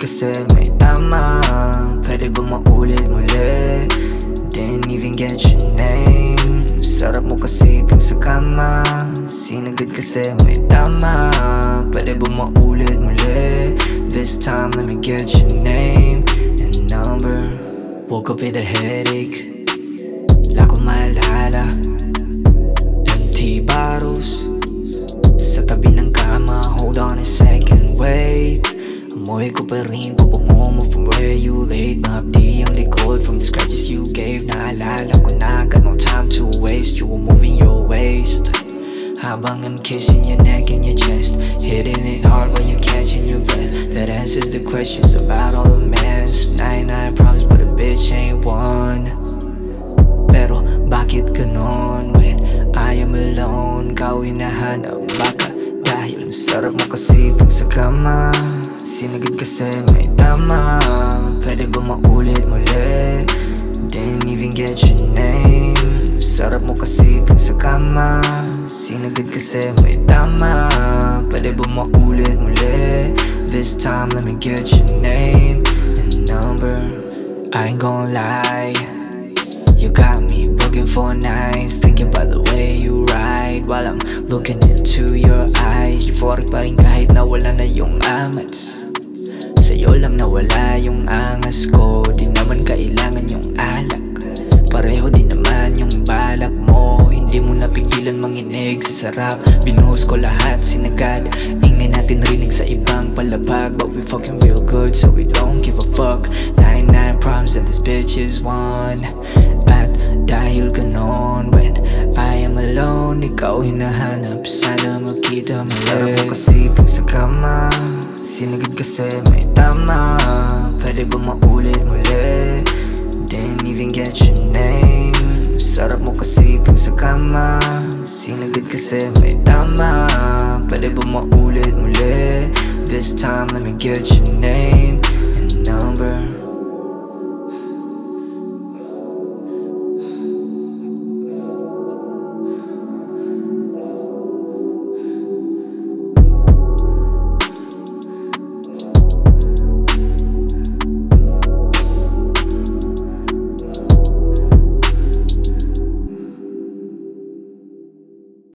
kasi may tama Pwede ba maulit muli Didn't even get your name. Sarap mo kasi pag sa kama Sinagad kasi may tama Pwede ba maulit muli This time let me get your name. And number. Woke up with a headache Amoy ko pa rin Pabango mo from where you laid Mahapdi ang likod From the scratches you gave. Naalala ko na Got no time to waste. You were moving your waist. Habang I'm kissing your neck and your chest. Hitting it hard when you're catching your breath. That answers the questions about all the mess masarap mo kasi pag sa kama. Sinagad kasi may tama. Pwede ba maulit muli? Didn't even get your name. Sarap mo kasi pag sa kama. Sinagad kasi may tama. Pwede ba maulit muli? This time let me get your name. And number I ain't gon' lie. You got me looking for nights Thinking about the way you ride While I'm looking into your eyes. Euphoric pa rin kahit nawala na yung amats Sa'yo lang nawala yung angas ko. Di naman kailangan yung alak. Pareho din naman yung balak mo. Hindi mo napigilan manginig sa sarap. Binuhos ko lahat sinagad. Ingay natin rinig sa ibang palabag. But we fucking real good so we don't give a fuck. 99 problems and this bitch is one. At dahil Ikaw hinahanap. Sana makita mo Sarap mo kasi pag sa kama. Sinagad kasi may tama. Pwede ba maulit muli? Didn't even get your name. Sarap mo kasi pag sa kama. Sinagad kasi may tama. Pwede ba maulit muli? This time let me get your name and number